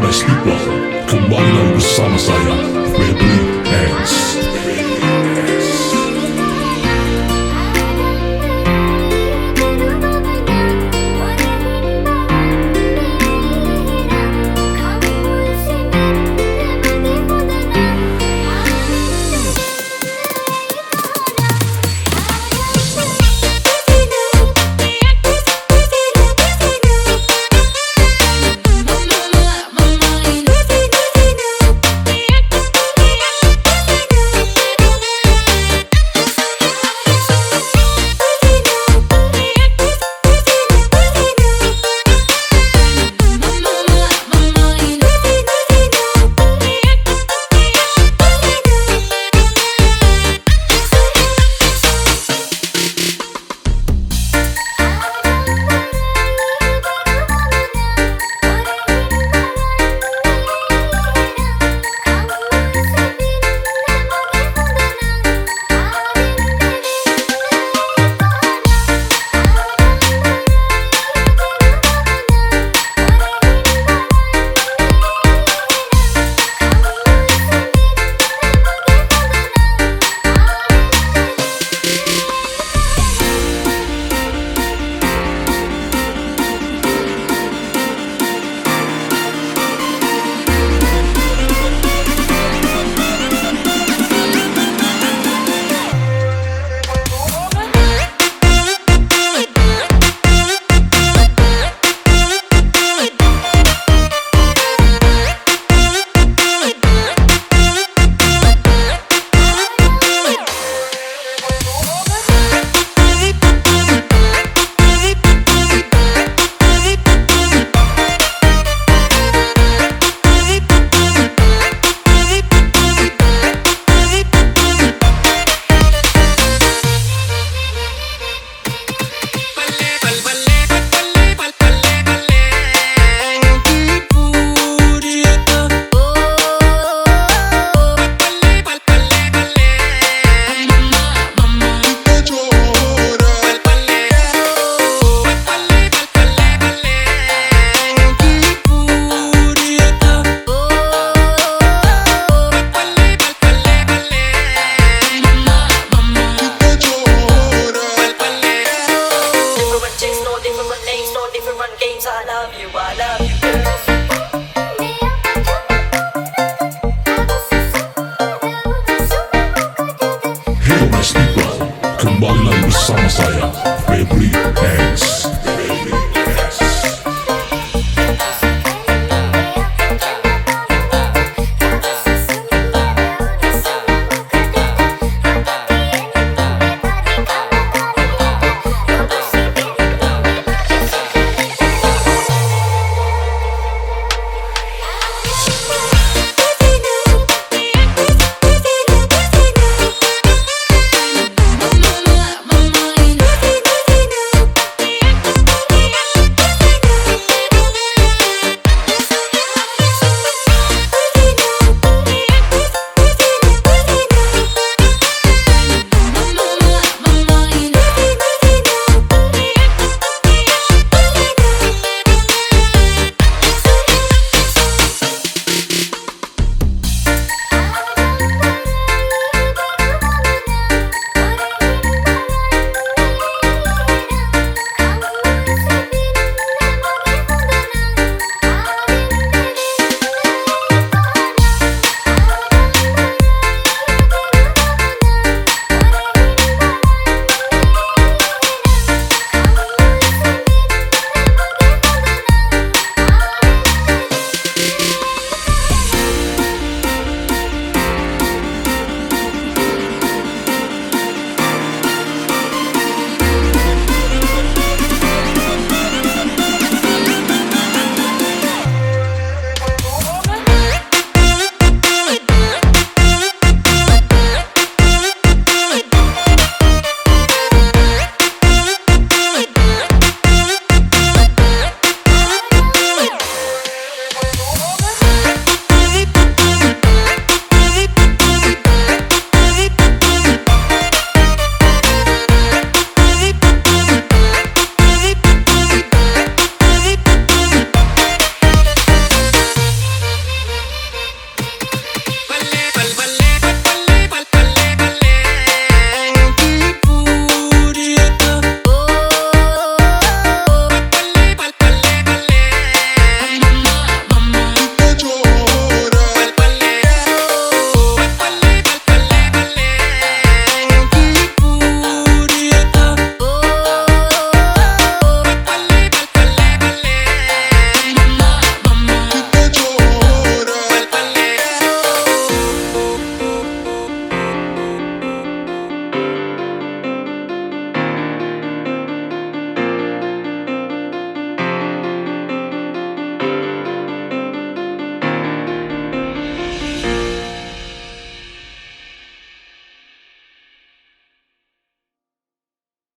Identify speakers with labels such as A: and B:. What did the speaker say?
A: my on Kembali dalam bersama saya Red Blue Hands different names, no different games. I love you, I love you. Hey, Mas Iqbal, kembali lagi bersama saya, Febri Hanks.